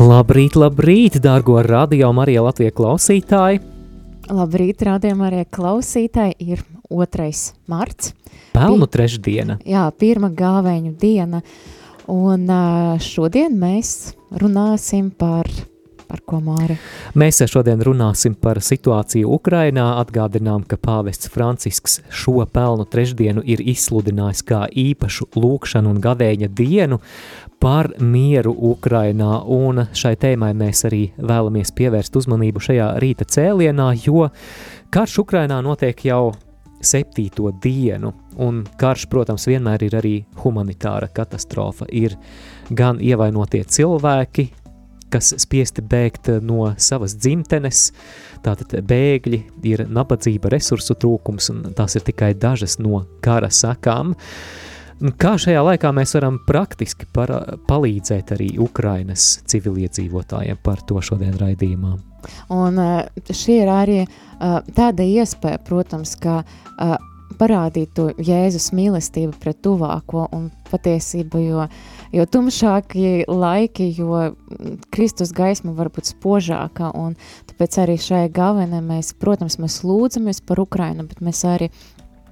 Labrīt, labrīt, dārgo radio Marija Latvijas klausītāji! Labrīt, rādījumā arī klausītāji. Ir 2. marts. Pelnu trešdiena. Jā, pirmā gāvēņu diena. Un šodien mēs runāsim par, par ko Māri? Mēs šodien runāsim par situāciju Ukrainā. Atgādinām, ka pāvests Francisks šo pelnu trešdienu ir izsludinājis kā īpašu lūkšanu un gavēņa dienu par mieru Ukrainā, un šai tēmai mēs arī vēlamies pievērst uzmanību šajā rīta cēlienā, jo karš Ukrainā notiek jau septīto dienu, un karš, protams, vienmēr ir arī humanitāra katastrofa. Ir gan ievainotie cilvēki, kas spiesti bēgt no savas dzimtenes, tātad bēgļi, ir nabadzība, resursu trūkums, un tās ir tikai dažas no kara sakām. Uh, Kā šajā laikā mēs varam praktiski par, palīdzēt arī Ukrainas civiliedzīvotājiem par to šodien raidījumā? Un eh, šī ir arī eh, tāda iespēja, protams, ka eh, parādīt to Jēzus mīlestību pret tuvāko un patiesību, jo, jo tumšākie laiki, jo Kristus gaisma var būt spožāka, un tāpēc arī šajā gavenē mēs, protams, mēs lūdzamies par Ukrainu, bet mēs arī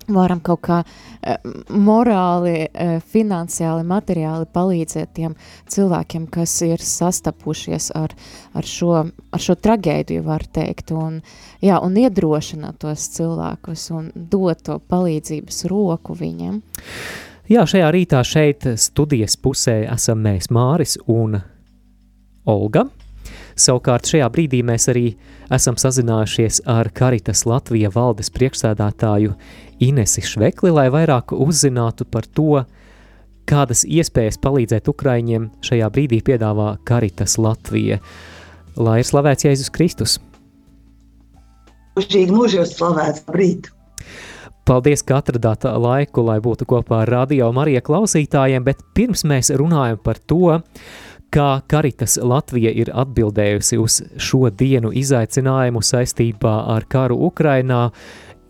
varam kaut kā eh, morāli, eh, finansiāli, materiāli palīdzēt tiem cilvēkiem, kas ir sastapušies ar, ar, šo, ar šo traģēdiju, var teikt, un, jā, un iedrošināt tos cilvēkus un dot to palīdzības roku viņiem. Jā, šajā rītā šeit studijas pusē esam mēs Māris un Olga. Savukārt šajā brīdī mēs arī esam sazinājušies ar Karitas Latvija valdes priekšsēdātāju Inesi Švekli, lai vairāk uzzinātu par to, kādas iespējas palīdzēt Ukraiņiem šajā brīdī piedāvā Karitas Latvija. Lai ir slavēts Jēzus Kristus! Mūžīgi mūžos slavēts brīt! Paldies, ka atradāt laiku, lai būtu kopā ar radio Marija klausītājiem, bet pirms mēs runājam par to, kā Karitas Latvija ir atbildējusi uz šo dienu izaicinājumu saistībā ar karu Ukrainā,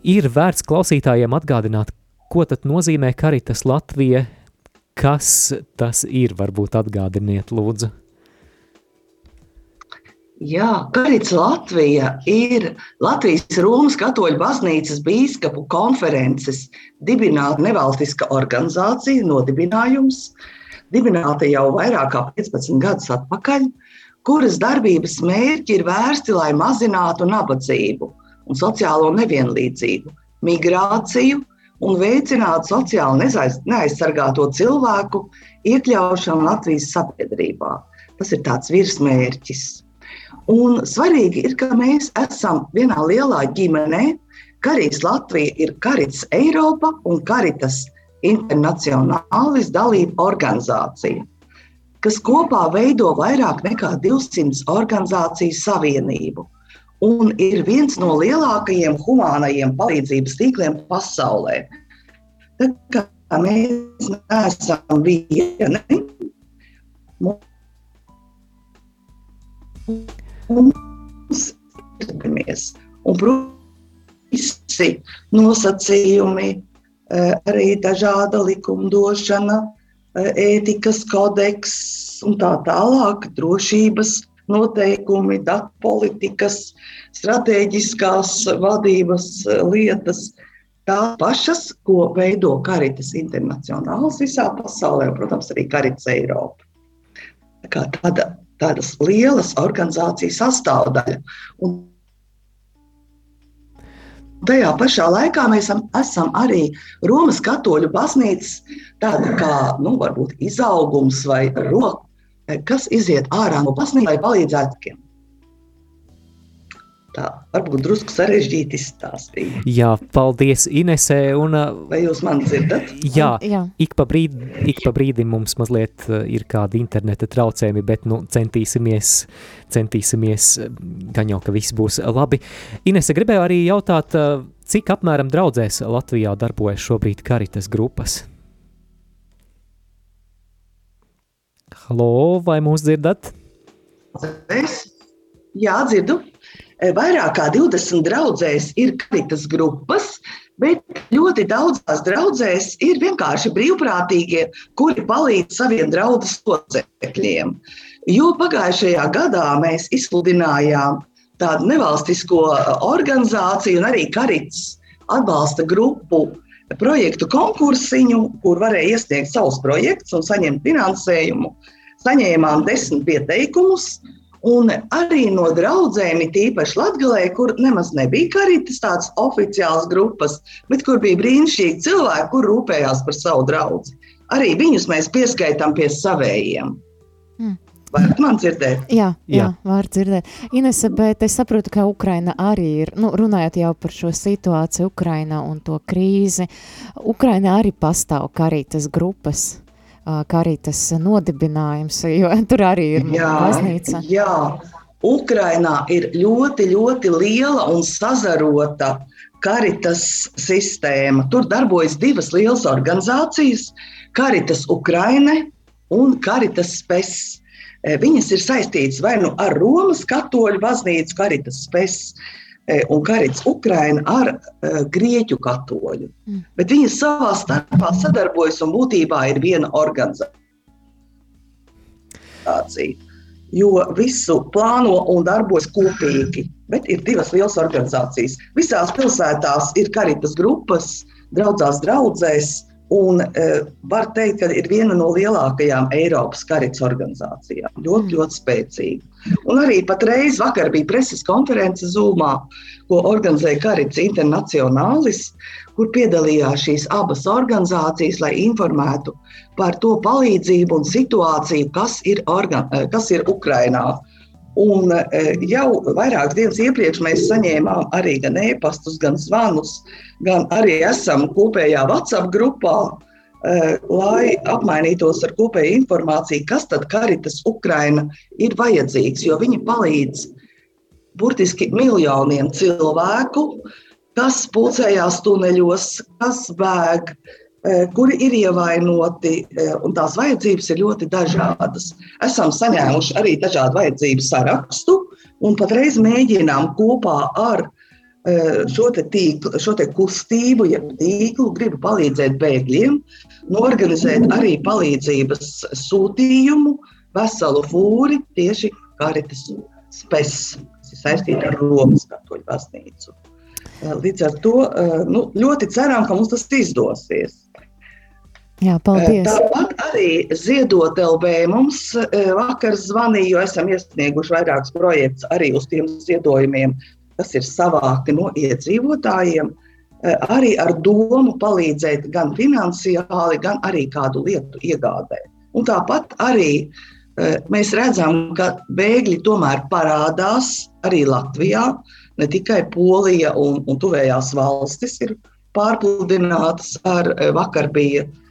ir vērts klausītājiem atgādināt, ko tad nozīmē Karitas Latvija, kas tas ir, varbūt atgādiniet lūdzu. Jā, Karits Latvija ir Latvijas Romas katoļu baznīcas bīskapu konferences dibināta nevalstiska organizācija, nodibinājums, dibināta jau vairāk kā 15 gadus atpakaļ, kuras darbības mērķi ir vērsti, lai mazinātu nabadzību un sociālo nevienlīdzību, migrāciju un veicināt sociāli neaizsargāto cilvēku iekļaušanu Latvijas sabiedrībā. Tas ir tāds virsmērķis. Un svarīgi ir, ka mēs esam vienā lielā ģimenē. Karits Latvija ir Karits Eiropa un Karitas Internacionālis dalība organizācija, kas kopā veido vairāk nekā 200 organizāciju savienību un ir viens no lielākajiem humānajiem palīdzības tīkliem pasaulē. Tā kā mēs neesam vieni, mums ir jāatcerās. Un, visi nosacījumi, eh, arī dažāda likumdošana, eh, ētikas kodeks un tā tālāk, drošības noteikumi, datu politikas, stratēģiskās vadības lietas. Tās pašas, ko veido Karitas internacionāls visā pasaulē, un, protams, arī Karitas Eiropa. Tā tāda, tādas lielas organizācijas sastāvdaļa. Un Tajā pašā laikā mēs esam, arī Romas katoļu baznīcas tāda kā nu, izaugums vai roka kas iziet ārā no baznīcas, lai palīdzētu citiem. tā varbūt drusku sarežģīti izstāstīju. Jā, paldies Inesē. Un, Vai jūs mani dzirdat? Jā, jā. Ik, pa brīd, ik pa brīdim mums mazliet ir kādi interneta traucējumi, bet nu, centīsimies, centīsimies, gan jau, ka viss būs labi. Inese, gribēju arī jautāt, cik apmēram draudzēs Latvijā darbojas šobrīd karitas grupas? Halo, vai mūs dzirdat? Es? Jā, dzirdu. Eh, vairāk kā 20 draudzēs ir karitas grupas, bet ļoti daudzās draudzēs ir vienkārši brīvprātīgie, kuri palīdz saviem draugu locekļiem. Jo pagājušajā gadā mēs izsludinājām tādu nevalstisko organizāciju un arī karitas atbalsta grupu projektu konkursiņu, kur varēja iesniegt savus projektus un saņemt finansējumu. Saņēmām desmit pieteikumus, Un arī no draudzēm, tīpaši Latvijā, kur nemaz nebija karitas tādas oficiālas grupas, bet kur bija brīnišķīgi cilvēki, kur rūpējās par savu draugu. Arī viņus mēs pieskaitām pie savējiem. Mm. Varat man dzirdēt? Jā, jā, jā. var dzirdēt. Inese, bet es saprotu, ka Ukraina arī ir, nu, runājot jau par šo situāciju Ukraina un to krīzi, Ukraina arī pastāv karitas grupas karitas nodibinājums, jo tur arī ir jā, baznīca. Jā, Ukrainā ir ļoti, ļoti liela un sazarota karitas sistēma. Tur darbojas divas lielas organizācijas - Karitas Ukraine un Karitas Spes. Viņas ir saistītas vai nu ar Romas katoļu baznīcu, Karitas Spes, E, un Karits Ukraina ar uh, grieķu katoļu. Mm. Bet viņi savā starpā sadarbojas un būtībā ir viena organizācija. Jo visu plāno un darbojas kopīgi, bet ir divas lielas organizācijas. Visās pilsētās ir karitas grupas, draudzās draudzēs, Un uh, var teikt, ka ir viena no lielākajām Eiropas karits organizācijām. Ļoti, mm. ļoti spēcīga. Un arī patreiz vakar bija preses konference Zumā, ko organizēja Karits Internacionālis, kur piedalījās šīs abas organizācijas, lai informētu par to palīdzību un situāciju, kas ir, organ, eh, kas ir Ukrainā. Un eh, jau vairākas dienas iepriekš mēs saņēmām arī gan e-pastus, gan zvanus, gan arī esam kopējā WhatsApp grupā, eh, lai apmainītos ar kopēju informāciju, kas tad Karitas Ukraina ir vajadzīgs, jo viņi palīdz burtiski miljoniem cilvēku, kas pulcējās tuneļos, kas bēg, kuri ir ievainoti, eh, un tās vajadzības ir ļoti dažādas. Esam saņēmuši arī dažādu vajadzību sarakstu, un patreiz mēģinām kopā ar eh, šo, te tīklu, šo te kustību, ja tīklu, gribu palīdzēt bēgļiem, norganizēt arī palīdzības sūtījumu, veselu fūri tieši Karitas spēs, kas ir saistīta ar Romas katoļu baznīcu. Līdz ar to nu, ļoti ceram, ka mums tas izdosies. Jā, paldies. Tāpat arī ziedot LB mums vakar zvanīja, jo esam iesnieguši vairākus projektus arī uz tiem ziedojumiem, kas ir savākti no iedzīvotājiem. Arī ar domu palīdzēt gan finansiāli, gan arī kādu lietu iegādē. Un tāpat arī mēs redzam, ka bēgļi tomēr parādās arī Latvijā. Ne tikai Polija un, un tuvējās valstis ir pārpludinātas ar vakar bija Eh,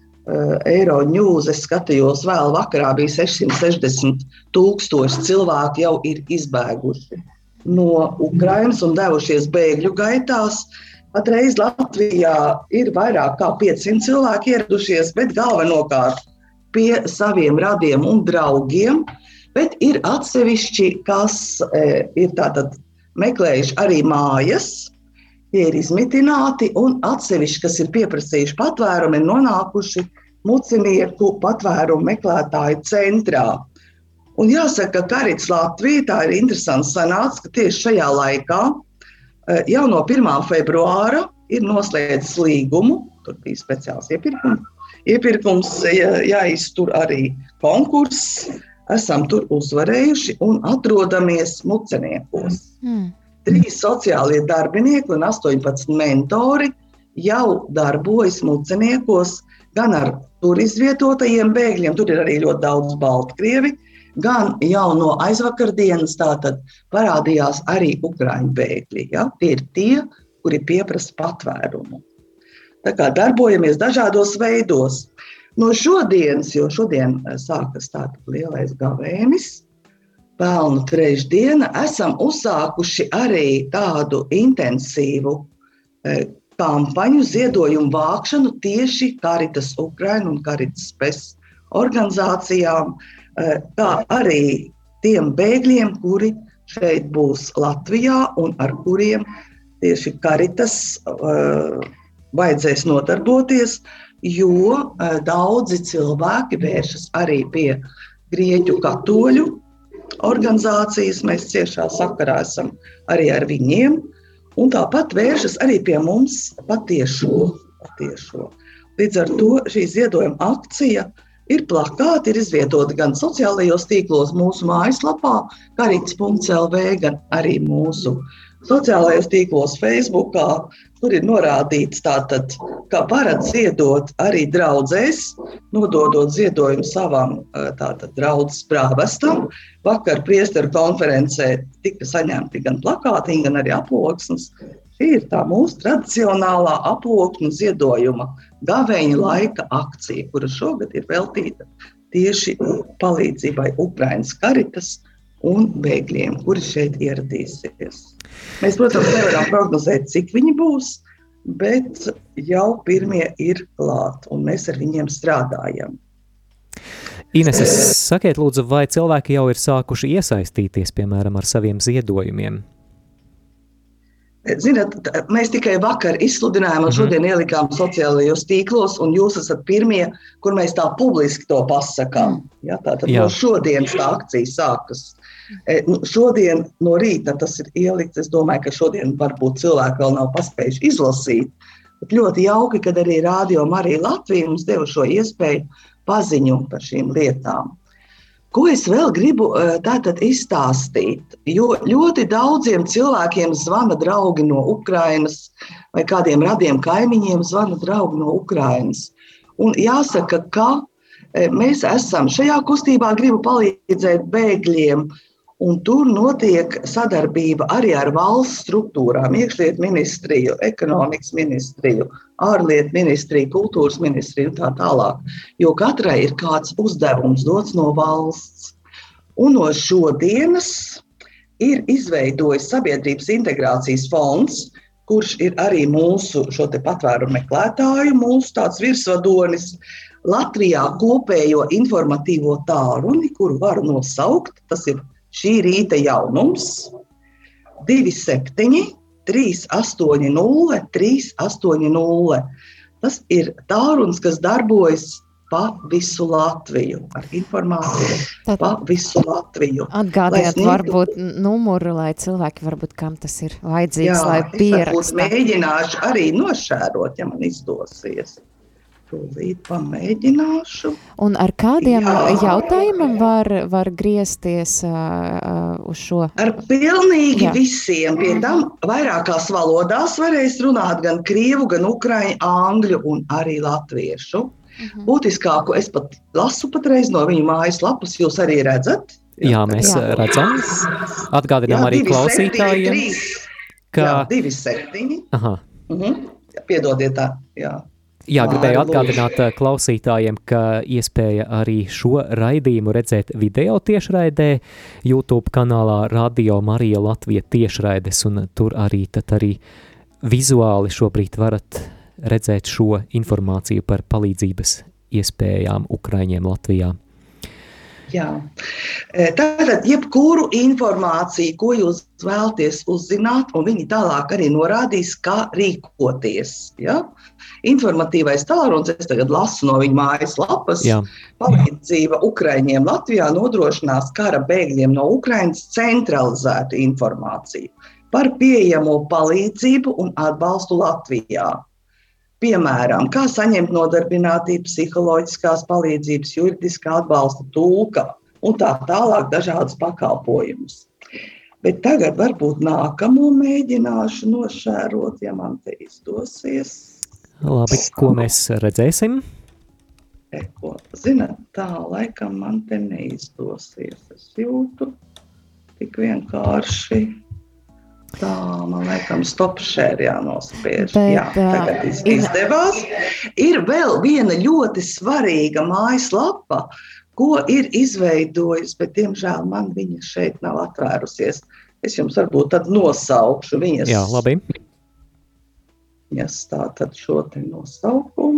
eiro ņūs. Es skatījos, vēl vakarā bija 660 tūkstoši cilvēku jau ir izbēguši no Ukrainas un devušies bēgļu gaitās. Patreiz Latvijā ir vairāk kā 500 cilvēki ieradušies, bet galvenokārt pie saviem radiem un draugiem. Bet ir atsevišķi, kas e, ir meklējuši arī mājas, Tie ir izmitināti, un atsevišķi, kas ir pieprasījuši patvērumu, ir nonākuši mucinieku patvērumu meklētāju centrā. Un jāsaka, ka Karits Latvija tā ir interesants sanāca, ka tieši šajā laikā, e, jau no 1. februāra, ir noslēdzis līgumu, tur bija speciāls iepirkums, iepirkums jāiztur arī konkurss, esam tur uzvarējuši un atrodamies muciniekos. Mm trīs sociālie darbinieki un 18 mentori jau darbojas muceniekos, gan ar tur izvietotajiem bēgļiem, tur ir arī ļoti daudz Baltkrievi, gan jau no aizvakardienas tātad parādījās arī ukraiņu bēgļi. Ja? Tie ir tie, kuri pieprasa patvērumu. Tā kā darbojamies dažādos veidos. No šodienas, jo šodien eh, sākas tāds lielais gavēnis, pelnu trešdiena, esam uzsākuši arī tādu intensīvu eh, kampaņu ziedojumu vākšanu tieši Karitas Ukraina un Karitas spēs organizācijām, eh, kā arī tiem bēgļiem, kuri šeit būs Latvijā un ar kuriem tieši Karitas uh, vajadzēs nodarboties, jo daudzi cilvēki vēršas arī pie Grieķu katoļu organizācijas. Mēs ciešā sakarā esam arī ar viņiem. Uh, un tāpat vēršas arī pie mums patiešo. patiešo. Līdz ar to šī ziedojuma akcija ir plakāti, ir izvietoti gan sociālajos tīklos, mūsu mājaslapā, karīts.lv, gan arī mūsu sociālajos tīklos, Facebook, Tur ir norādīts, tātad, ka varat ziedot arī draudzēs, nododot ziedojumu savam tātad, draudzes prāvestam. Vakar priesteru konferencē tika saņemti gan plakāti, gan arī aploksnes. Šī ir tā mūsu tradicionālā aplokņu ziedojuma gaveņa laika akcija, kura šogad ir veltīta tieši palīdzībai Ukraiņas karitas un bēgļiem, kuri šeit ieradīsies. Mēs, protams, nevaram prognozēt, cik viņi būs, bet jau pirmie ir klāti, un mēs ar viņiem strādājam. Ines, sakiet, lūdzu, vai cilvēki jau ir sākuši iesaistīties, piemēram, ar saviem ziedojumiem? Ziniet, mēs tikai vakar izsludinājām, un mhm. šodien ielikām sociālajos tīklos, un jūs esat pirmie, kur mēs tā publiski to pasakām. Ja, tā tad Jā. no šodienas tā akcija sākas. E, nu, šodien no rīta tas ir ielikts. Es domāju, ka šodien varbūt cilvēki vēl nav paspējuši izlasīt. Bet ļoti jauki, ka arī Rādio Marija Latvija mums deva šo iespēju paziņu par šīm lietām. Ko es vēl gribu e, tātad izstāstīt? Jo ļoti daudziem cilvēkiem zvana draugi no Ukrainas, vai kādiem radiem kaimiņiem zvana draugi no Ukrainas. Un jāsaka, ka e, mēs esam šajā kustībā, gribu palīdzēt bēgļiem, Un tur notiek sadarbība arī ar valsts struktūrām, iekšlietu ministriju, ekonomikas ministriju, ārlietu ministriju, kultūras ministriju un tā tālāk. Jo katrai ir kāds uzdevums dots no valsts. Un no šodienas ir izveidojis Sabiedrības integrācijas fonds, kurš ir arī mūsu patvērumu meklētāju, mūsu virsvadonis. Latvijā kopējo informatīvo tālruni, kuru varu nosaukt, tas ir šī rīta jaunums 27, 380, 380. Tas ir tālrunis, kas darbojas pa visu Latviju, ar informāciju Tad pa visu Latviju. Atgādājot, sniegtu... varbūt numuru, lai cilvēki varbūt kam tas ir vajadzīgs, Jā, lai pierakstu. Mēģināšu arī nošērot, ja man izdosies. Tūlīt pamēģināšu. Un ar kādiem Jā. jautājumiem var, var griezties uh, uz šo? Ar pilnīgi Jā. visiem. Pie tam vairākās valodās varēs runāt gan krievu, gan ukraiņu, angļu un arī latviešu. Mhm. Būtiskāko es pat lasu patreiz no viņu mājaslapas, jūs arī redzat. Jā, mēs Jā. redzam. Atgādinām Jā, arī klausītājiem, 7, 3, ka... Jā, 2, 7. Aha. -huh. Piedodiet tā, jā. Jā, gribēju atgādināt eh, klausītājiem, ka iespēja arī šo raidījumu redzēt video tiešraidē YouTube kanālā Radio Marija Latvija tiešraides, un tur arī arī vizuāli šobrīd varat redzēt šo informāciju par palīdzības iespējām Ukraiņiem Latvijā. Jā. Tātad, jebkuru informāciju, ko jūs vēlaties uzzināt, un viņi tālāk arī norādīs, kā rīkoties. Ja? Informatīvais tālrunis, es tagad lasu no viņa mājaslapas, palīdzība Ukraiņiem Latvijā nodrošinās kara bēgļiem no Ukrainas centralizētu informāciju par pieejamo palīdzību un atbalstu Latvijā. Piemēram, kā saņemt nodarbinātību, psiholoģiskās palīdzības, juridiskā atbalsta, tulka un tā tālāk dažādas pakalpojumus. Bet tagad varbūt nākamo mēģināšu nošērot, ja man te izdosies. Labi, ko mēs redzēsim? Eko. Zinat, tā laikam man te neizdosies. Es jūtu tik vienkārši. Tā, man liekas, stop share jānospiež. Bet, Jā, tagad iz, izdevās. Ir vēl viena ļoti svarīga mājaslapa, ko ir izveidojusi, bet, diemžēl, man viņa šeit nav atvērusies. Es jums varbūt tad nosaukšu viņas. Jā, labi. Viņas tā tad šo te nosaukumu.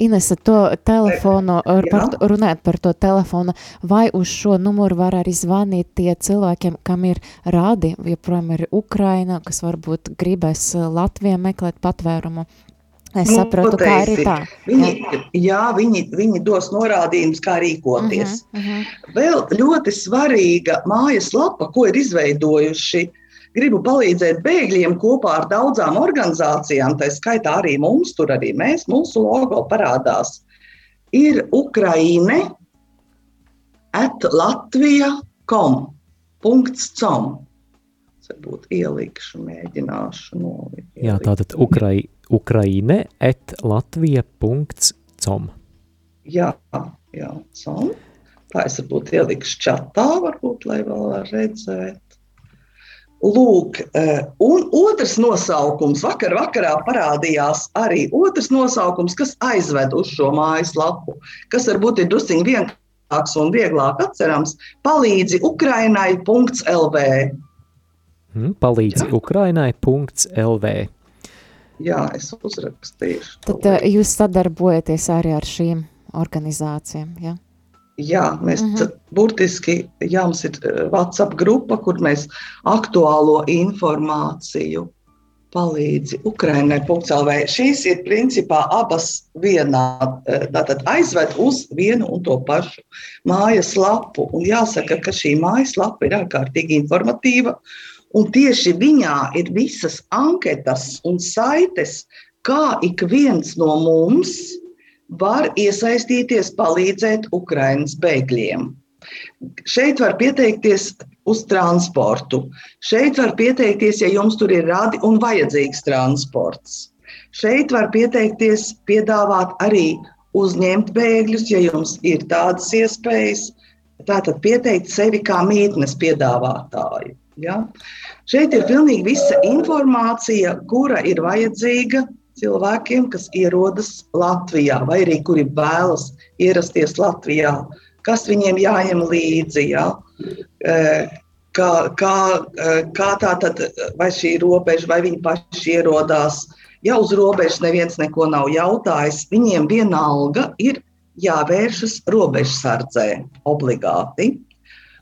Inese, to telefonu, par, runājot par to telefonu, vai uz šo numuru var arī zvanīt tie cilvēkiem, kam ir rādi, joprojām ir Ukraina, kas varbūt gribēs Latvijā meklēt patvērumu. Es nu, saprotu, kā arī tā. Viņi, jā, jā viņi, viņi dos norādījumus, kā rīkoties. Uh -huh, uh -huh. Vēl ļoti svarīga mājaslapa, ko ir izveidojuši gribu palīdzēt bēgļiem kopā ar daudzām organizācijām, tā skaitā arī mums, tur arī mēs, mūsu logo parādās, ir Ukraine at Latvija.com. .com. Varbūt ielikšu, mēģināšu nolikt. Jā, tātad Ukrai, Ukraine at Latvija.com. Jā, jā, com. Tā es varbūt ielikšu čatā, varbūt, lai vēl var redzēt. Lūk, eh, un otrs nosaukums, vakar vakarā parādījās arī otrs nosaukums, kas aizved uz šo mājaslapu, kas varbūt ir drusciņi vienkāršāks un vieglāk atcerams, palīdzi Ukrainai.lv. Hmm, palīdzi Ukrainai.lv. Jā, es uzrakstīšu. Tad uh, jūs sadarbojaties arī ar šīm organizācijām, ja? Jā, mēs mm -hmm. burtiski, jā, mums ir eh, WhatsApp grupa, kur mēs aktuālo informāciju palīdzi Ukrainai.lv. Šīs ir principā abas vienā, eh, tātad aizved uz vienu un to pašu mājas lapu. Un jāsaka, ka šī mājas lapa ir ārkārtīgi informatīva, un tieši viņā ir visas anketas un saites, kā ik viens no mums var iesaistīties, palīdzēt Ukraiņas bēgļiem. Šeit var pieteikties uz transportu. Šeit var pieteikties, ja jums tur ir radi un vajadzīgs transports. Šeit var pieteikties, piedāvāt arī uzņemt bēgļus, ja jums ir tādas iespējas. Tātad pieteikt sevi kā mītnes piedāvātāju. Ja? Šeit ir pilnīgi visa informācija, kura ir vajadzīga cilvēkiem, kas ierodas Latvijā, vai arī kuri vēlas ierasties Latvijā, kas viņiem jāņem līdzi. Ja? E, kā, kā, e, kā tā tad, vai šī robeža, vai viņi paši ierodās. Ja uz robežas neviens neko nav jautājis, viņiem vienalga ir jāvēršas robežsardzē obligāti.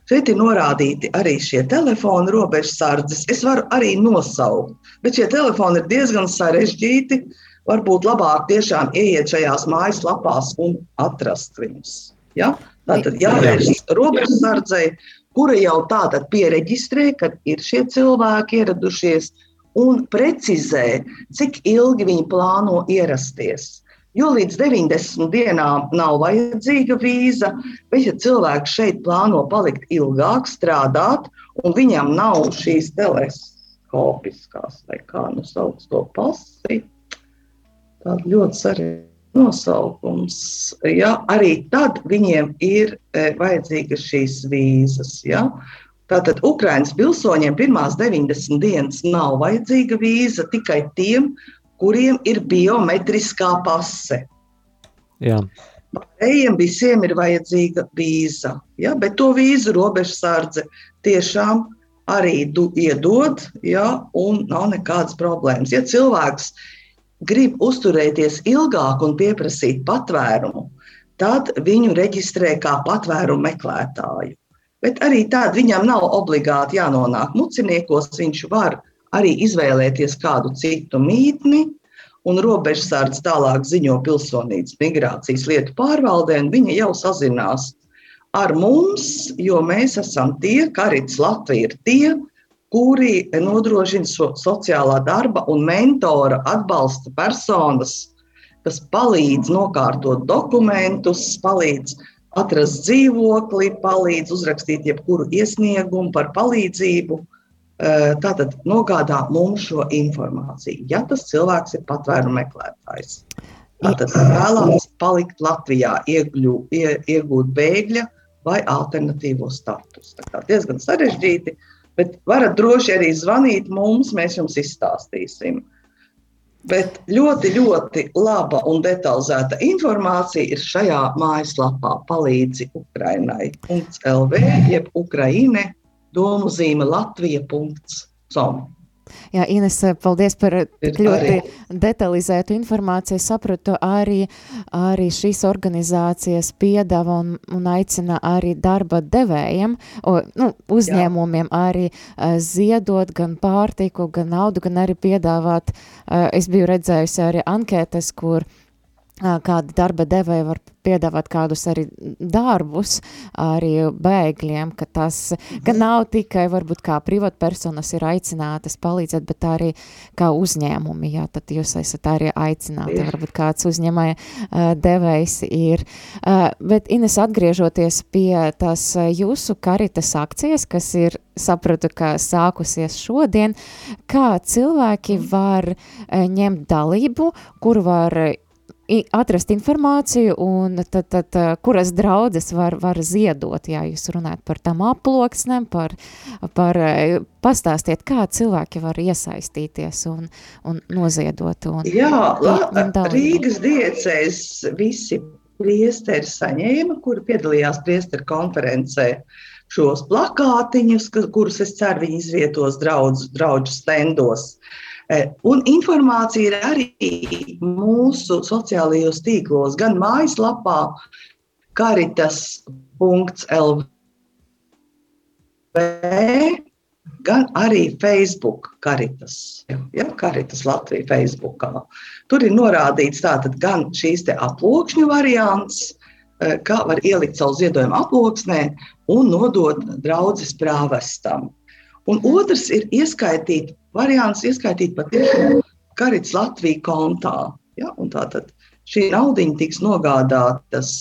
Šeit ir norādīti arī šie telefoni, robežsardzes. Es varu arī nosaukt, bet šie telefoni ir diezgan sarežģīti. Varbūt labāk tiešām ieiet šajās mājaslapās un atrast viņus. Ja? Tātad jāvēršas robežsardzei, kura jau tātad pieregistrē, kad ir šie cilvēki ieradušies un precizē, cik ilgi viņi plāno ierasties. Jo līdz 90 dienām nav vajadzīga vīza, bet, ja cilvēks šeit plāno palikt ilgāk, strādāt, un viņam nav šīs teleskopiskās, vai kā nu sauc to pasi, tāda ļoti sarežģīta nosaukums. Ja, arī tad viņiem ir e, vajadzīgas šīs vīzas. Ja. Tātad Ukraiņas pilsoņiem pirmās 90 dienas nav vajadzīga vīza tikai tiem, kuriem ir biometriskā pase. Jā. Ejam visiem ir vajadzīga vīza, ja? bet to vīzu robežsardze tiešām arī du, iedod, ja? un nav nekādas problēmas. Ja cilvēks grib uzturēties ilgāk un pieprasīt patvērumu, tad viņu reģistrē kā patvērumu meklētāju. Bet arī tādā viņam nav obligāti jānonāk muciniekos, viņš var arī izvēlēties kādu citu mītni, un robežsardze tālāk ziņo pilsonības migrācijas lietu pārvaldē, un viņa jau sazinās ar mums, jo mēs esam tie, Karits Latvija ir tie, kuri nodrošina so, sociālā darba un mentora atbalsta personas, kas palīdz nokārtot dokumentus, palīdz atrast dzīvokli, palīdz uzrakstīt jebkuru iesniegumu par palīdzību. Eh, tātad nogādā mums šo informāciju, ja tas cilvēks ir patvērumu meklētājs. Tātad vēlams palikt Latvijā, iegļu, ie, iegūt bēgļa vai alternatīvo statusu. Tā kā diezgan sarežģīti, bet varat droši arī zvanīt mums, mēs jums izstāstīsim. Bet ļoti, ļoti laba un detalizēta informācija ir šajā mājaslapā palīdzi Ukrainai. .lv jeb Ukraine domu zīme Latvija.com. Jā, Ines, paldies par tik ļoti detalizētu informāciju. Sapratu, arī, arī šīs organizācijas piedāvā un, un aicina arī darba devējiem, o, nu, uzņēmumiem Jā. arī uh, ziedot gan pārtiku, gan naudu, gan arī piedāvāt. Uh, es biju redzējusi arī ankētas, kur uh, kādi darba devēji var piedāvāt kādus arī darbus arī bēgļiem, ka tas, ka nav tikai varbūt kā privātpersonas ir aicinātas palīdzēt, bet arī kā uzņēmumi, jā, tad jūs esat arī aicināti, varbūt kāds uzņēmēja uh, devējs ir. Uh, bet Ines, atgriežoties pie tās jūsu karitas akcijas, kas ir sapratu, ka sākusies šodien, kā cilvēki var uh, ņemt dalību, kur var atrast informāciju, un tad, tad, kuras draudzes var, var ziedot, ja jūs runājat par tam aploksnēm, par, par pastāstiet, kā cilvēki var iesaistīties un, un noziedot. Un, Jā, un Rīgas diecēs visi priesteri saņēma, kuri piedalījās priesteru konferencē šos plakātiņus, kurus es ceru viņi izvietos draudz, draudžu stendos. Uh, Eh, un informācija ir arī mūsu sociālajos tīklos, gan mājaslapā, karitas.lv, gan arī Facebook karitas. Ja, karitas Latvija Facebookā. Tur ir norādīts tātad gan šīs te aploksņu variants, eh, kā var ielikt savu ziedojumu aploksnē un nodot draudzes prāvestam. Un otrs ir ieskaitīt variants ieskaitīt patiešām Karits Latvijas kontā. Ja? Tātad šī nauda tiks nogādātas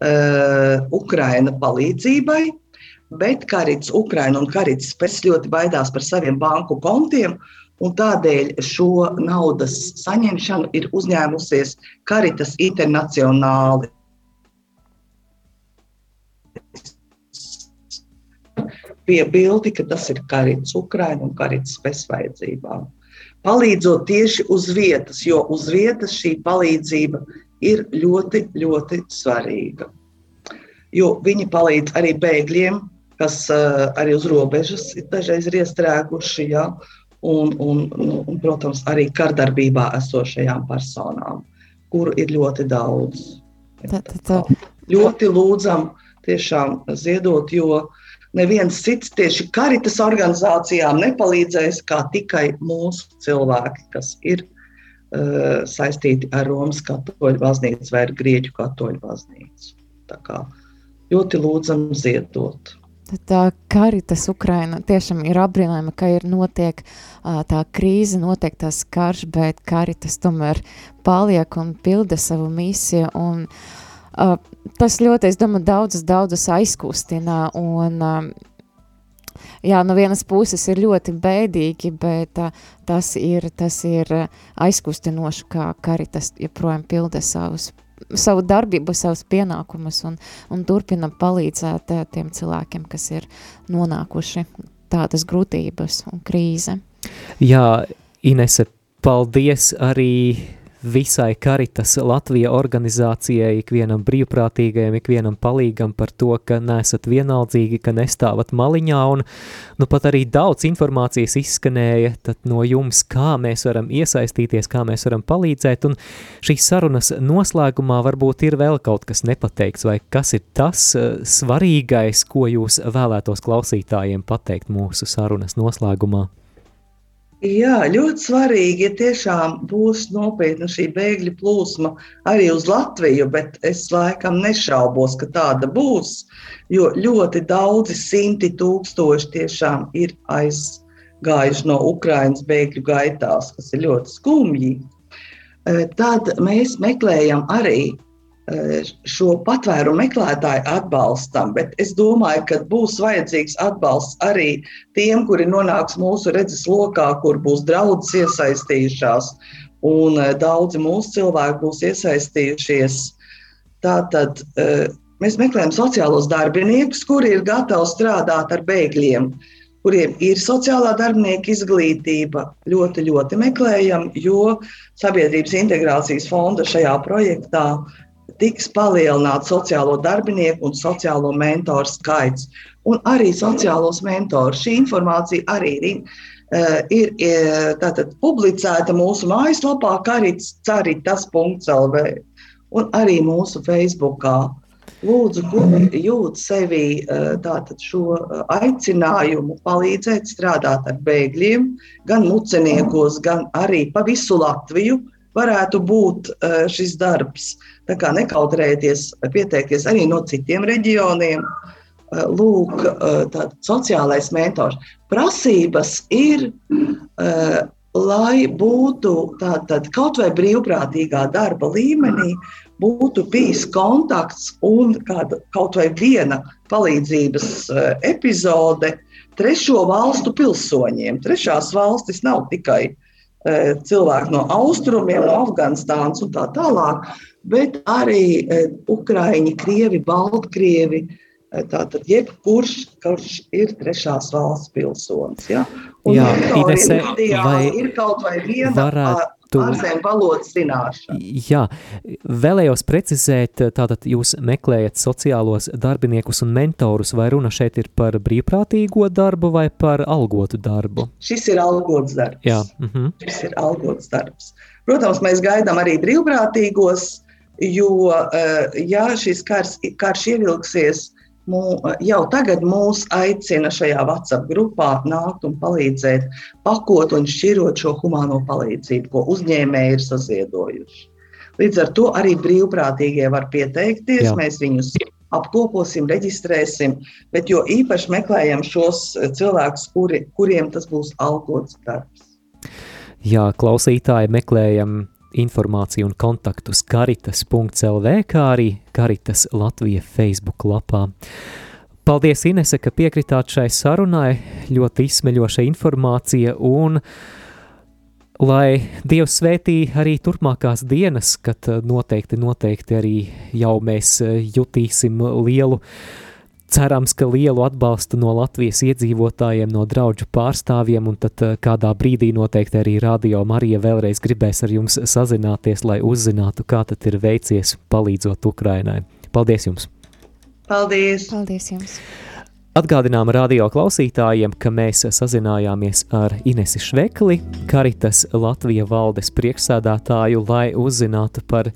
uh, Ukraina palīdzībai, bet Karits Ukraina un Karits pēc ļoti baidās par saviem banku kontiem. Un tādēļ šo naudas saņemšanu ir uzņēmusies Karitas Internacionāli piebildi, ka tas ir karits Ukraina un karits bezvajadzībām. Palīdzot tieši uz vietas, jo uz vietas šī palīdzība ir ļoti, ļoti svarīga. Jo viņi palīdz arī bēgļiem, kas uh, arī uz robežas ir dažreiz ir iestrēguši, ja, un, un, nu, un, protams, arī kardarbībā esošajām personām, kuru ir ļoti daudz. Tā, tā, tā. Ļoti lūdzam tiešām ziedot, jo uh, neviens cits tieši karitas organizācijām nepalīdzēs, kā tikai mūsu cilvēki, kas ir uh, saistīti ar Romas katoļu baznīcu vai Grieķu katoļu baznīcu. Tā kā ļoti lūdzam ziedot. Tā karitas Ukraina tiešām ir apbrīnojama, ka ir notiek tā krīze, notiek tas karš, bet karitas tomēr paliek un pilda savu misiju. Un, uh, Uh, tas ļoti, es domāju, daudzas, daudzas aizkustina, un um, jā, no vienas puses ir ļoti bēdīgi, bet uh, tas ir, tas ir aizkustinoši, kā karitas joprojām pilda savus savu darbību, savus pienākumus un, un turpina palīdzēt uh, tiem cilvēkiem, kas ir nonākuši tādas grūtības un krīze. Jā, Inese, paldies arī visai Karitas Latvija organizācijai, ikvienam brīvprātīgajam, ikvienam palīgam par to, ka neesat vienaldzīgi, ka nestāvat maliņā, un nu pat arī daudz informācijas izskanēja tad no jums, kā mēs varam iesaistīties, kā mēs varam palīdzēt, un šīs sarunas noslēgumā varbūt ir vēl kaut kas nepateikts, vai kas ir tas uh, svarīgais, ko jūs vēlētos klausītājiem pateikt mūsu sarunas noslēgumā? Jā, ļoti svarīgi, ja tiešām būs nopietna šī bēgļu plūsma arī uz Latviju, bet es laikam nešaubos, ka tāda būs, jo ļoti daudzi simti tūkstoši tiešām ir aizgājuši no Ukrainas bēgļu gaitās, kas ir ļoti skumji. Tad mēs meklējam arī šo patvērumu meklētāju atbalstam, bet es domāju, ka būs vajadzīgs atbalsts arī tiem, kuri nonāks mūsu redzes lokā, kur būs draudzes iesaistījušās, un daudzi mūsu cilvēki būs iesaistījušies. Tātad mēs meklējam sociālos darbiniekus, kuri ir gatavi strādāt ar bēgļiem, kuriem ir sociālā darbinieka izglītība. Ļoti, ļoti meklējam, jo Sabiedrības integrācijas fonda šajā projektā tiks palielināts sociālo darbinieku un sociālo mentoru skaits. Un arī sociālos mentorus. Šī informācija arī ir Eh, ir eh, tātad, publicēta mūsu mājaslapā, karitas.lv un arī mūsu Facebookā. Lūdzu, jūt sevi eh, tātad, šo aicinājumu palīdzēt strādāt ar bēgļiem, gan muceniekos, gan arī pa visu Latviju, varētu būt šis darbs. Tā kā nekautrēties, pieteikties arī no citiem reģioniem. Lūk, tāds sociālais mentors prasības ir, lai būtu tātad, kaut vai brīvprātīgā darba līmenī, būtu bijis kontakts un kāda, kaut vai viena palīdzības epizode trešo valstu pilsoņiem. Trešās valstis nav tikai uh, cilvēki no austrumiem, no Afganistānas un tā tālāk, bet arī Ukrāņi, Krievi, Baltkrievi, uh, Tātad, jebkurš, kurš ir trešās valsts pilsonis. Ja? Un Jā, Inese, vai ir kaut vai viena varētu... ārzemju valodas zināšana. Jā, vēlējos precizēt, tātad jūs meklējat sociālos darbiniekus un mentorus, vai runa šeit ir par brīvprātīgo darbu vai par algotu darbu? Šis ir algots darbs. Jā. Uh -huh. Šis ir algots darbs. Protams, mēs gaidām arī brīvprātīgos, jo, ja šis karš, karš ievilksies, mū, jau tagad mūs aicina šajā WhatsApp grupā nākt un palīdzēt, pakot un šķirot šo humāno palīdzību, ko uzņēmēji ir saziedojuši. Līdz ar to arī brīvprātīgie var pieteikties. Jā. Mēs viņus apkoposim, reģistrēsim, bet jo īpaši meklējam šos cilvēkus, kuri, kuriem tas būs algots darbs. Jā, klausītāji, meklējam informāciju un kontaktus karitas.lv, kā arī Karitas Latvija Facebook lapā. Paldies, Inese, ka piekritāt šai sarunai, ļoti izsmeļoša informācija un lai Dievs svētī arī turpmākās dienas, kad noteikti, noteikti arī jau mēs jutīsim lielu cerams, ka lielu atbalstu no Latvijas iedzīvotājiem, no draugu pārstāvjiem, un tad eh, kādā brīdī noteikti arī Radio Marija vēlreiz gribēs ar jums sazināties, lai uzzinātu, kā tad ir veicies palīdzot Ukrainai. Paldies jums! Paldies! Paldies jums! Atgādinām radio klausītājiem, ka mēs sazinājāmies ar Inesi Švekli, Karitas Latvija valdes priekšsēdātāju, lai uzzinātu par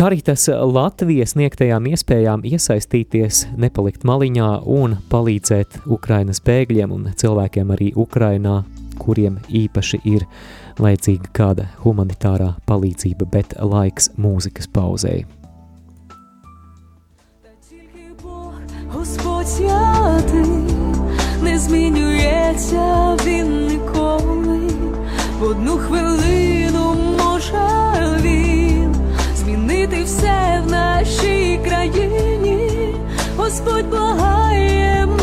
Karitas Latvijas sniegtajām iespējām iesaistīties, nepalikt maliņā un palīdzēt Ukrainas bēgļiem un cilvēkiem arī Ukrainā, kuriem īpaši ir vajadzīga kāda humanitārā palīdzība, bet laiks mūzikas pauzēji. Господь святий, не змінюється він ніколи, в одну хвилину може Змінити все в нашій країні, Господь благаємо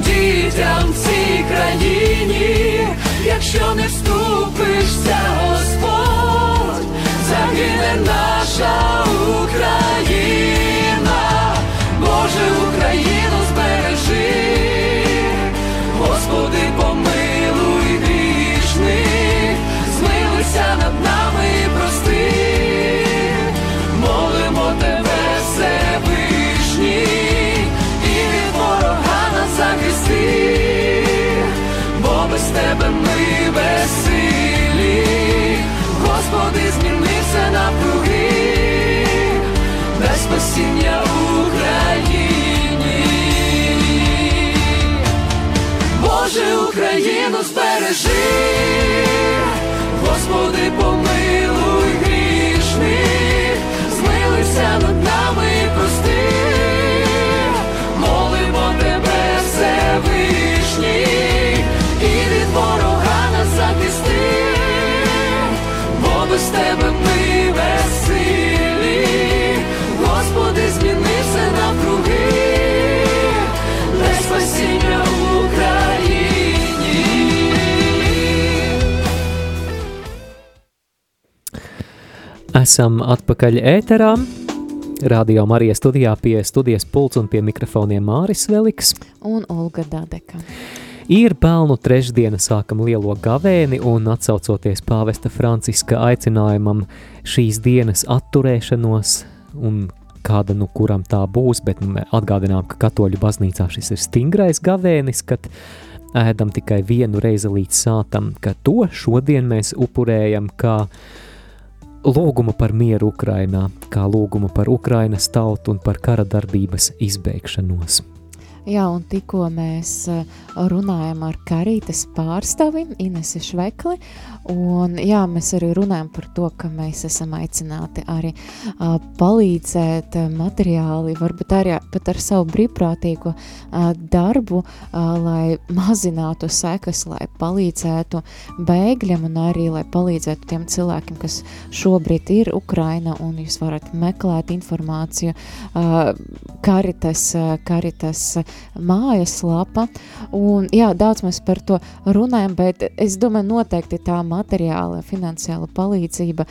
дітям в цій країні, якщо не вступишся, Господь, загине наша Кажи, Господи, помилуй. Esam atpakaļ ēterā. Radio Marijas studijā pie studijas pults un pie mikrofoniem Māris Veliks. Un Olga Dadeka. Ir pelnu trešdiena, sākam lielo gavēni, un atsaucoties pāvesta Franciska aicinājumam šīs dienas atturēšanos, un kāda nu kuram tā būs, bet nu, atgādinām, ka katoļu baznīcā šis ir stingrais gavēnis, kad ēdam tikai vienu reizi līdz sātam, ka to šodien mēs upurējam kā lūgumu par mieru Ukrainā, kā lūgumu par Ukrainas tautu un par kara darbības izbeigšanos. Jā, un tikko mēs eh, runājam ar karītes pārstāvi Inesi Švekli, un jā, mēs arī runājam par to, ka mēs esam aicināti arī uh, palīdzēt uh, materiāli, varbūt arī pat ar savu brīvprātīgo uh, darbu, uh, lai mazinātu sekas, lai palīdzētu bēgļiem un arī, lai palīdzētu tiem cilvēkiem, kas šobrīd ir Ukraina, un jūs varat meklēt informāciju uh, Karitas, uh, Karitas mājaslapa, un jā, daudz mēs par to runājam, bet es domāju, noteikti tā materiāla, finansiāla palīdzība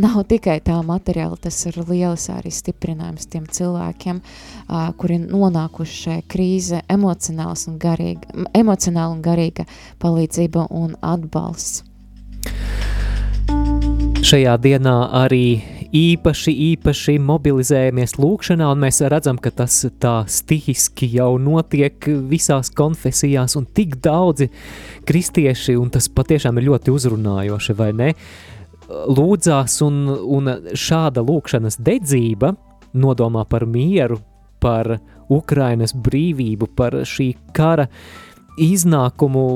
nav tikai tā materiāla, tas ir lielas arī stiprinājums tiem cilvēkiem, uh, kuri nonākuši šajā krīze, emocionāls un garīga, emocionāla un garīga palīdzība un atbalsts. Šajā dienā arī īpaši, īpaši mobilizējamies lūkšanā, un mēs redzam, ka tas tā stihiski jau notiek visās konfesijās, un tik daudzi kristieši, un tas patiešām ir ļoti uzrunājoši, vai ne? Lūdzās, un, un šāda lūkšanas dedzība nodomā par mieru, par Ukrainas brīvību, par šī kara iznākumu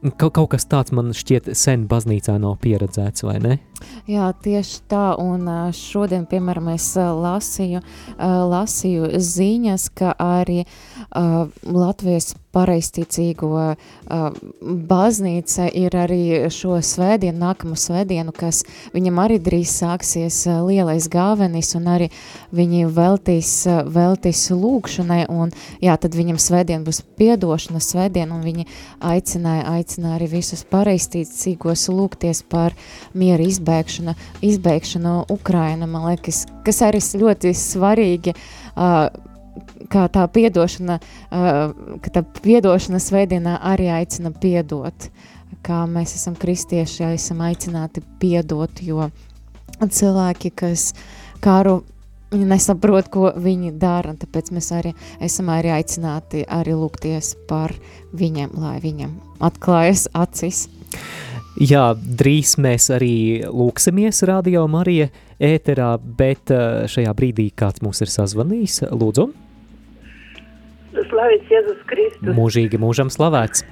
Kaut, kaut kas tāds man šķiet sen baznīcā nav pieredzēts, vai ne? Jā, tieši tā, un šodien, piemēram, es lasīju, lasīju ziņas, ka arī uh, Latvijas pareisticīgo uh, baznīca ir arī šo svētdienu, nākamo svētdienu, kas viņam arī drīz sāksies uh, lielais gāvenis, un arī viņi veltīs, uh, veltīs lūkšanai, un jā, tad viņam svētdien būs piedošana svētdien, un viņi aicināja, aicināja arī visus pareisticīgos lūgties par mieru izbēgšanu, izbēgšanu Ukraina, man liekas, kas arī ļoti svarīgi, uh, kā tā piedošana, uh, ka tā piedošana svētdienā arī aicina piedot, kā mēs esam kristieši, esam aicināti piedot, jo cilvēki, kas karu viņi nesaprot, ko viņi dara, tāpēc mēs arī esam arī aicināti arī lūgties par viņiem, lai viņam atklājas acis. Jā, drīz mēs arī lūksimies Radio Marija ēterā, bet šajā brīdī kāds mūs ir sazvanījis, lūdzu. Slavēts Jēzus Kristus. Mūžīgi mūžam slavēts.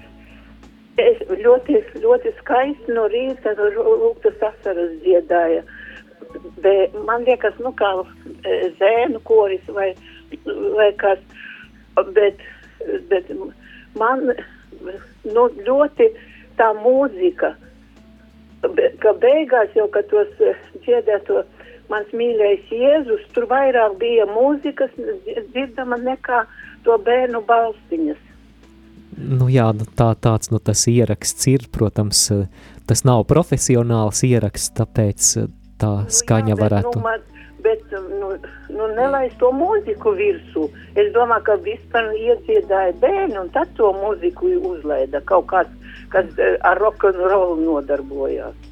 Es ļoti, ļoti skaisti no rīta lūgtas asaras dziedāja. Bet man liekas, nu kā zēnu koris vai, vai kas, bet, bet man nu, ļoti tā mūzika, ka beigās jau, kad tos dziedēto mans mīļais Jēzus, tur vairāk bija mūzikas dzirdama nekā to bērnu balstiņas. Nu jā, nu tā, tāds nu tas ieraksts ir, protams, tas nav profesionāls ieraksts, tāpēc tā skaņa nu, jā, bet, varētu... Nu, man, bet, nu, nu nelaist to mūziku virsū. Es domāju, ka vispār iedziedāja bērni un tad to mūziku uzlaida kaut kāds, kas ar rock'n'roll nodarbojās.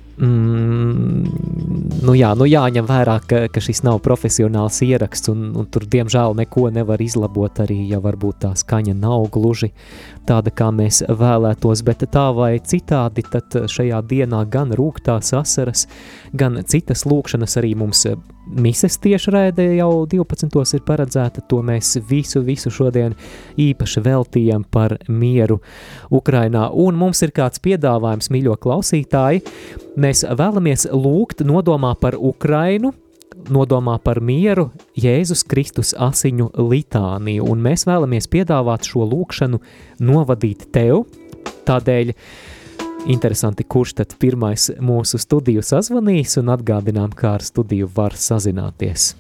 Nu jā, nu jāņem vērā, ka, ka šis nav profesionāls ieraksts, un, un tur diemžēl neko nevar izlabot arī, ja varbūt tā skaņa nav gluži tāda, kā mēs vēlētos, bet tā vai citādi, tad šajā dienā gan rūgtās asaras, gan citas lūkšanas arī mums mises tiešraidē jau 12. ir paredzēta, to mēs visu, visu šodien īpaši veltījam par mieru Ukrainā, un mums ir kāds piedāvājums, mīļo klausītāji, mēs vēlamies lūgt nodomā par Ukrainu, nodomā par mieru Jēzus Kristus asiņu litāniju, un mēs vēlamies piedāvāt šo lūkšanu novadīt tev. Tādēļ interesanti, kurš tad pirmais mūsu studiju sazvanīs un atgādinām, kā ar studiju var sazināties.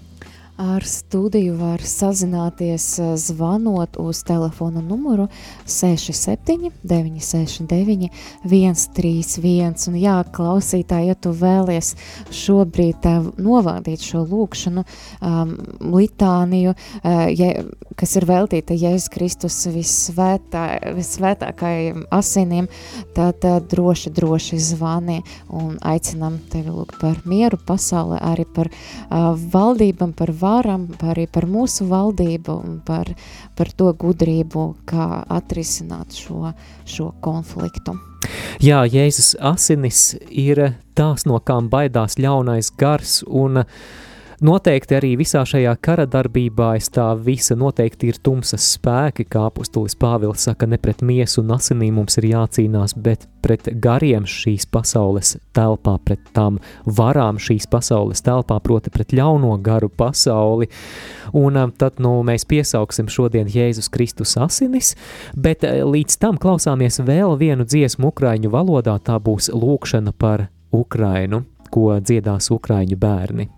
Ar studiju var sazināties eh, zvanot uz telefona numuru 67 969 131. Un jā, klausītāji, ja tu vēlies šobrīd tev novādīt šo lūkšanu um, litāniju, uh, ja, kas ir veltīta Jēzus Kristus visvētā, visvētākajiem asiniem, tad uh, droši, droši zvani un aicinam tevi lūgt par mieru pasaulē, arī par uh, valdībam, par valdībām, varam, arī par mūsu valdību un par, par to gudrību, kā atrisināt šo, šo konfliktu. Jā, Jēzus asinis ir tās, no kām baidās ļaunais gars, un uh, Noteikti arī visā šajā kara darbībā aiz tā visa noteikti ir tumsas spēki, kā apustulis Pāvils saka, ne pret miesu un asinīm mums ir jācīnās, bet pret gariem šīs pasaules telpā, pret tām varām šīs pasaules telpā, proti pret ļauno garu pasauli. Un um, tad nu, mēs piesauksim šodien Jēzus Kristus asinis, bet uh, līdz tam klausāmies vēl vienu dziesmu ukraiņu valodā, tā būs lūkšana par Ukrainu, ko dziedās ukraiņu bērni.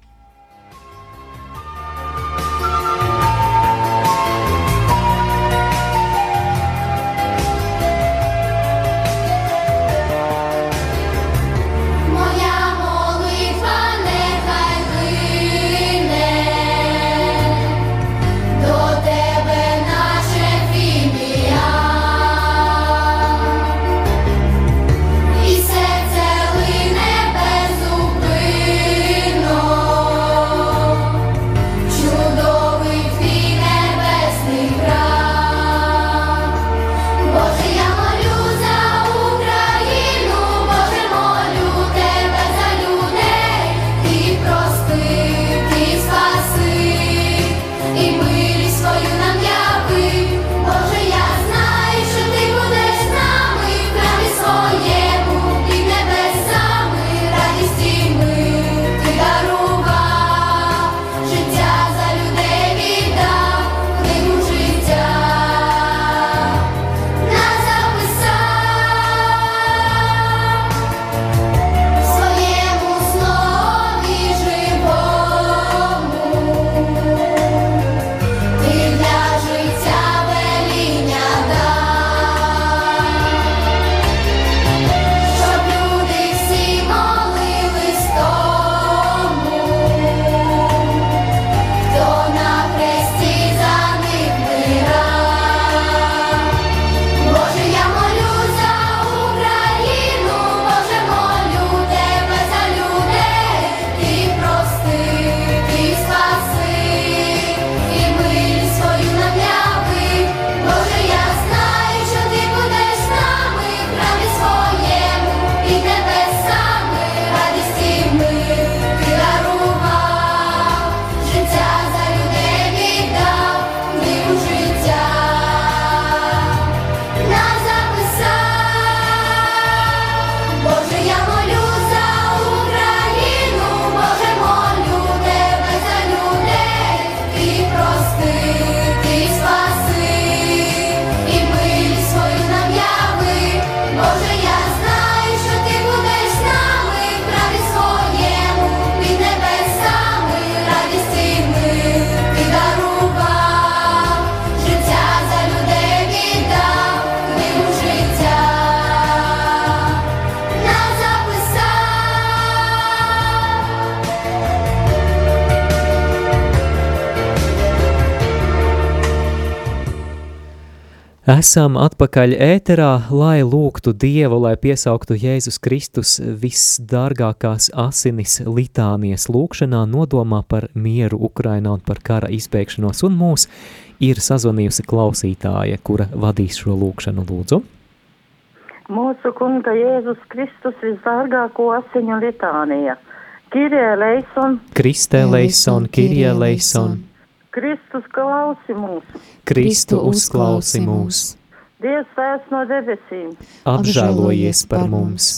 Esam atpakaļ ēterā, lai lūgtu Dievu, lai piesauktu Jēzus Kristus visdārgākās asinis litānijas lūkšanā, nodomā par mieru Ukrainā un par kara izbēgšanos, un mūs ir sazvanījusi klausītāja, kura vadīs šo lūkšanu lūdzu. Mūsu kunga Jēzus Kristus visdārgāko asiņu litānija. Kirie leison, Kristē leison, Kirie leison, Kristus klausi mūs, Kristu uzklausi mūs, Dievs vēs no debesīm, apžēlojies par mums,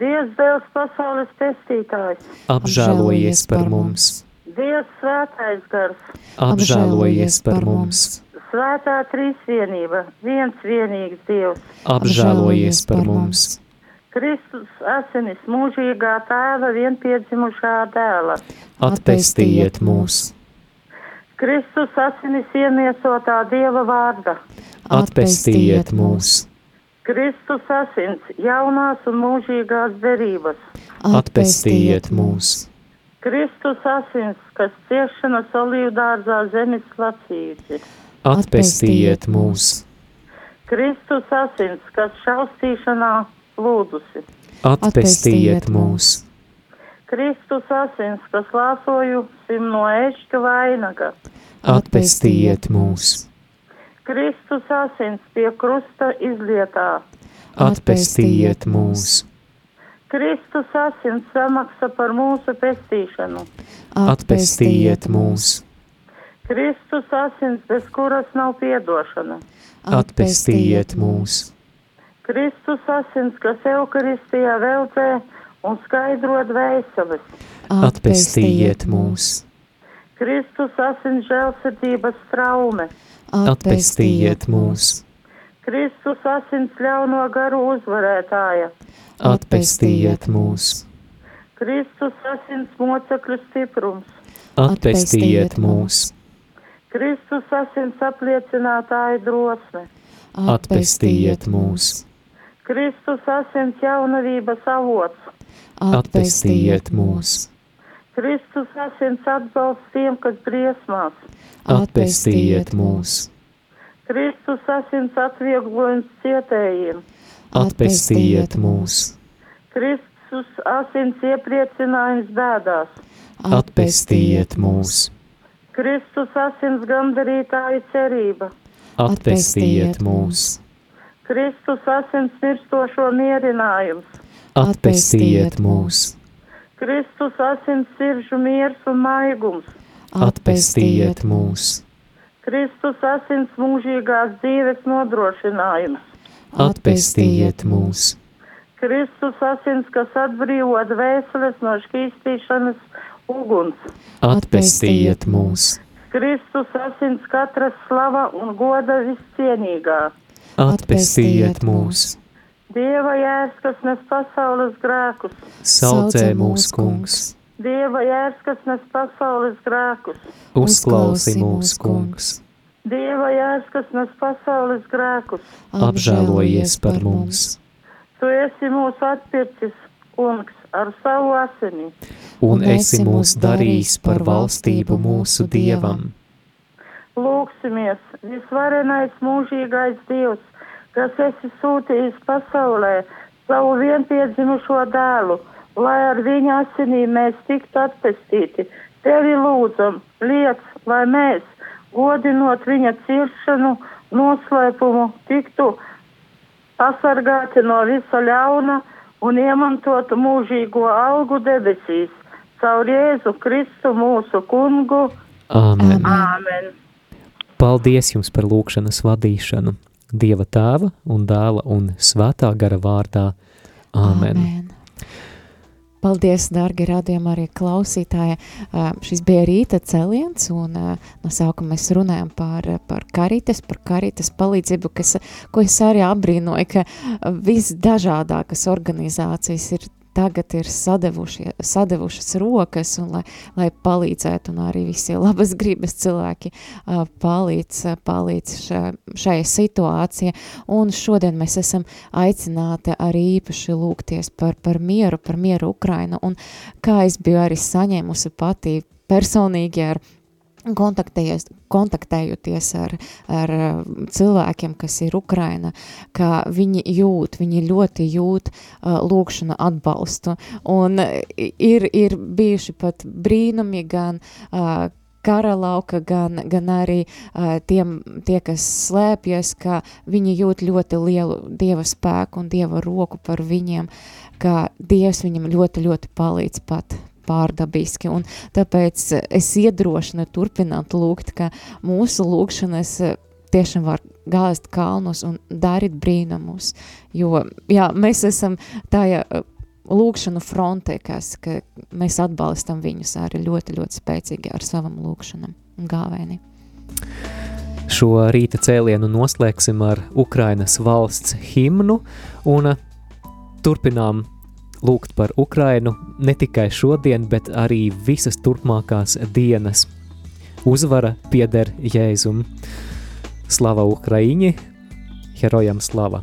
Dievs Dievs pasaules pestītājs, apžēlojies par mums, Dievs svētais gars, apžēlojies par mums, svētā trīsvienība, viens vienīgs Dievs, apžēlojies par mums, Kristus asinis mūžīgā tēva vienpiedzimušā dēla, atpestiet mūs, Kristus asinis iemiesotā Dieva vārda, atpestiet mūs, Kristus asins jaunās un mūžīgās derības, atpestiet mūs, Kristus asins, kas ciešanas olīvdārzā zemes lacījusi, atpestiet mūs, Kristus asins, kas šaustīšanā lūdusi, atpestiet mūs, Kristus asins, kas lāsojusim no ešķu vainaga, atpestiet mūs, Kristus asins pie krusta izlietā, atpestiet mūs, Kristus asins samaksa par mūsu pestīšanu, atpestiet mūs, Kristus asins, bez kuras nav piedošana, atpestiet mūs, Kristus asins, kas Eukaristijā veltē un skaidro dvēseles, atpestiet mūs, Kristus asins žēlsirdības traume, atpestiet mūs, Kristus asins ļauno garu uzvarētāja, atpestiet mūs, Kristus asins mocekļu stiprums, atpestiet mūs, Kristus asins apliecinātāja drosme, atpestiet mūs, Kristus asins jaunavības avots, atpestiet mūs, Kristus asins atbalsts tiem, kas briesmās, atpestiet mūs, Kristus asins atvieglojums cietējiem, atpestiet mūs, Kristus asins iepriecinājums bēdās, atpestiet mūs, Kristus asins gandarītāja cerība, atpestiet mūs, Kristus asins mirstošo mierinājums, atpestiet mūs, Kristus asins siržu miers un maigums, atpestiet mūs, Kristus asins mūžīgās dzīves nodrošinājums, atpestiet mūs, Kristus asins, kas atbrīvo dvēseles no šķīstīšanas uguns, atpestiet mūs, Kristus asins katras slava un goda viscienīgā, atpestiet mūs, Dieva jērs, kas nes pasaules grēkus, saucē mūs kungs, Dieva jērs, kas nes pasaules grēkus, uzklausi mūs kungs, Dieva jērs, kas nes pasaules grēkus, apžēlojies par mums, Tu esi mūsu atpircis, kungs, ar savu asini. un esi mūs darījis par valstību mūsu Dievam. Lūksimies, visvarenais mūžīgais Dievs, kas esi sūtījis pasaulē savu vienpiedzimušo dēlu, lai ar viņa asinīm mēs tiktu atpestīti. Tevi lūdzam, liec, lai mēs, godinot viņa ciršanu, noslēpumu, tiktu pasargāti no visa ļauna un iemantotu mūžīgo algu debesīs, caur Jēzu Kristu mūsu kungu. Āmen. Āmen. Paldies jums par lūkšanas vadīšanu, Dieva tēva un dēla un svētā gara vārdā. Āmen. Amen. Paldies, dārgie radījumi, arī klausītāji. Šis bija rīta celiens, un no sākuma mēs runājam par, par karitas, par karitas palīdzību, kas, ko es arī apbrīnoju, ka visdažādākas organizācijas ir tagad ir sadevušas rokas, un, lai, lai palīdzētu, un arī visi labas gribas cilvēki uh, palīdz, palīdz ša, šai situācijai. Un šodien mēs esam aicināti arī īpaši lūgties par, par mieru, par mieru Ukrainu, un kā es biju arī saņēmusi pati personīgi ar kontaktējoties ar, ar cilvēkiem, kas ir Ukraina, ka viņi jūt, viņi ļoti jūt uh, lūkšanu atbalstu. Un ir, ir bijuši pat brīnumi gan uh, kara lauka, gan, gan arī uh, tiem, tie, kas slēpjas, ka viņi jūt ļoti lielu dieva spēku un dieva roku par viņiem, ka dievs viņam ļoti, ļoti palīdz pat pārdabiski, un tāpēc es iedrošinu turpināt lūgt, ka mūsu lūgšanas tiešām var gāzt kalnus un darīt brīnumus, jo, jā, mēs esam tajā eh, lūgšanu frontē, kas, ka mēs atbalstam viņus arī ļoti, ļoti spēcīgi ar savam lūgšanam un gāvēni. Šo rīta cēlienu noslēgsim ar Ukrainas valsts himnu un eh, turpinām lūgt par Ukrainu ne tikai šodien, bet arī visas turpmākās dienas. Uzvara pieder Jēzum. Slava Ukraiņi, herojam slava!